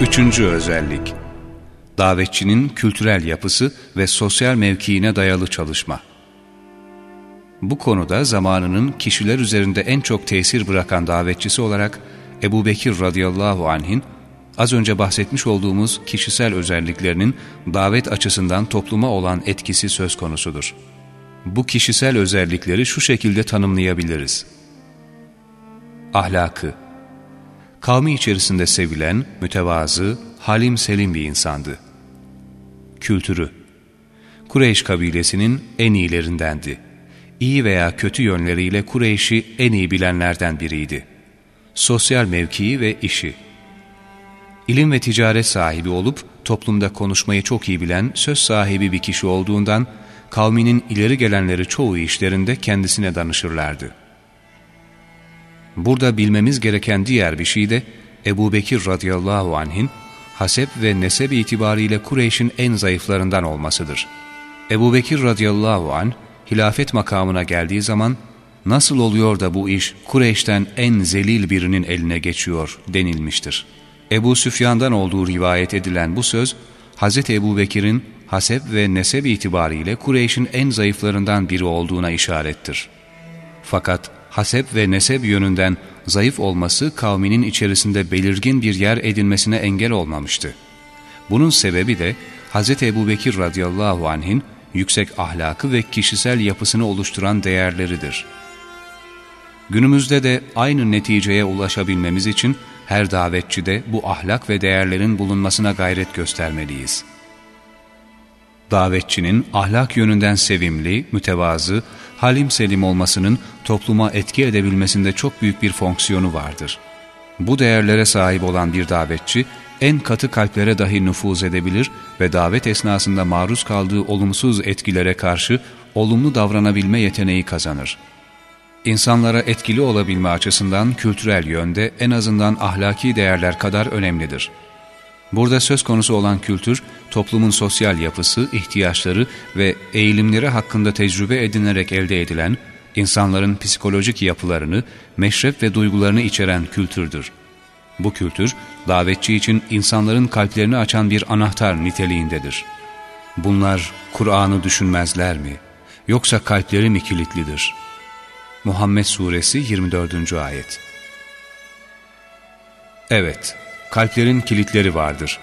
Üçüncü özellik Davetçinin kültürel yapısı ve sosyal mevkiine dayalı çalışma. Bu konuda zamanının kişiler üzerinde en çok tesir bırakan davetçisi olarak Ebu Bekir radıyallahu anh'in az önce bahsetmiş olduğumuz kişisel özelliklerinin davet açısından topluma olan etkisi söz konusudur. Bu kişisel özellikleri şu şekilde tanımlayabiliriz. Ahlakı Kavmi içerisinde sevilen, mütevazı, halim selim bir insandı. Kültürü Kureyş kabilesinin en iyilerindendi. İyi veya kötü yönleriyle Kureyş'i en iyi bilenlerden biriydi. Sosyal mevkii ve işi İlim ve ticaret sahibi olup toplumda konuşmayı çok iyi bilen söz sahibi bir kişi olduğundan kavminin ileri gelenleri çoğu işlerinde kendisine danışırlardı. Burada bilmemiz gereken diğer bir şey de Ebu Bekir radıyallahu anh'in hasep ve nesep itibariyle Kureyş'in en zayıflarından olmasıdır. Ebu Bekir radıyallahu anh hilafet makamına geldiği zaman nasıl oluyor da bu iş Kureyş'ten en zelil birinin eline geçiyor denilmiştir. Ebu Süfyan'dan olduğu rivayet edilen bu söz, Hz. Ebu Bekir'in hasep ve nesep itibariyle Kureyş'in en zayıflarından biri olduğuna işarettir. Fakat hasep ve nesep yönünden zayıf olması kavminin içerisinde belirgin bir yer edinmesine engel olmamıştı. Bunun sebebi de Hz. Ebu Bekir radıyallahu anh'in yüksek ahlakı ve kişisel yapısını oluşturan değerleridir. Günümüzde de aynı neticeye ulaşabilmemiz için her davetçide bu ahlak ve değerlerin bulunmasına gayret göstermeliyiz. Davetçinin ahlak yönünden sevimli, mütevazı, halim selim olmasının topluma etki edebilmesinde çok büyük bir fonksiyonu vardır. Bu değerlere sahip olan bir davetçi, en katı kalplere dahi nüfuz edebilir ve davet esnasında maruz kaldığı olumsuz etkilere karşı olumlu davranabilme yeteneği kazanır. İnsanlara etkili olabilme açısından kültürel yönde en azından ahlaki değerler kadar önemlidir. Burada söz konusu olan kültür, toplumun sosyal yapısı, ihtiyaçları ve eğilimleri hakkında tecrübe edinerek elde edilen, insanların psikolojik yapılarını, meşrep ve duygularını içeren kültürdür. Bu kültür, davetçi için insanların kalplerini açan bir anahtar niteliğindedir. Bunlar Kur'an'ı düşünmezler mi? Yoksa kalpleri mi kilitlidir? Muhammed Suresi 24. Ayet Evet, kalplerin kilitleri vardır.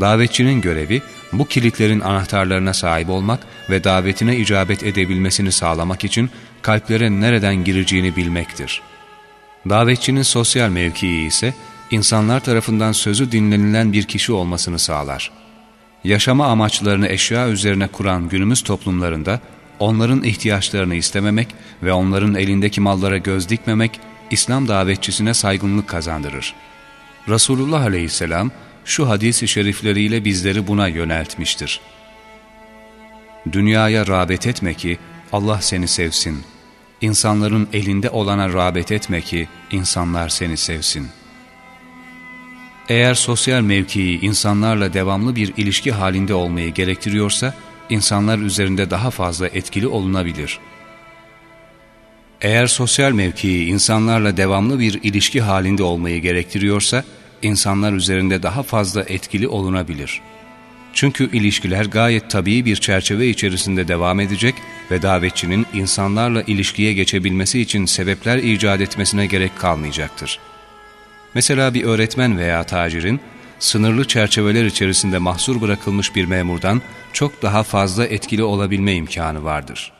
Davetçinin görevi bu kilitlerin anahtarlarına sahip olmak ve davetine icabet edebilmesini sağlamak için kalplere nereden gireceğini bilmektir. Davetçinin sosyal mevkii ise insanlar tarafından sözü dinlenilen bir kişi olmasını sağlar. Yaşama amaçlarını eşya üzerine kuran günümüz toplumlarında onların ihtiyaçlarını istememek ve onların elindeki mallara göz dikmemek İslam davetçisine saygınlık kazandırır. Resulullah aleyhisselam şu hadis-i şerifleriyle bizleri buna yöneltmiştir. Dünyaya rağbet etme ki Allah seni sevsin. İnsanların elinde olana rağbet etme ki insanlar seni sevsin. Eğer sosyal mevkii insanlarla devamlı bir ilişki halinde olmayı gerektiriyorsa, insanlar üzerinde daha fazla etkili olunabilir. Eğer sosyal mevkii insanlarla devamlı bir ilişki halinde olmayı gerektiriyorsa, insanlar üzerinde daha fazla etkili olunabilir. Çünkü ilişkiler gayet tabii bir çerçeve içerisinde devam edecek ve davetçinin insanlarla ilişkiye geçebilmesi için sebepler icat etmesine gerek kalmayacaktır. Mesela bir öğretmen veya tacirin, sınırlı çerçeveler içerisinde mahsur bırakılmış bir memurdan çok daha fazla etkili olabilme imkanı vardır.''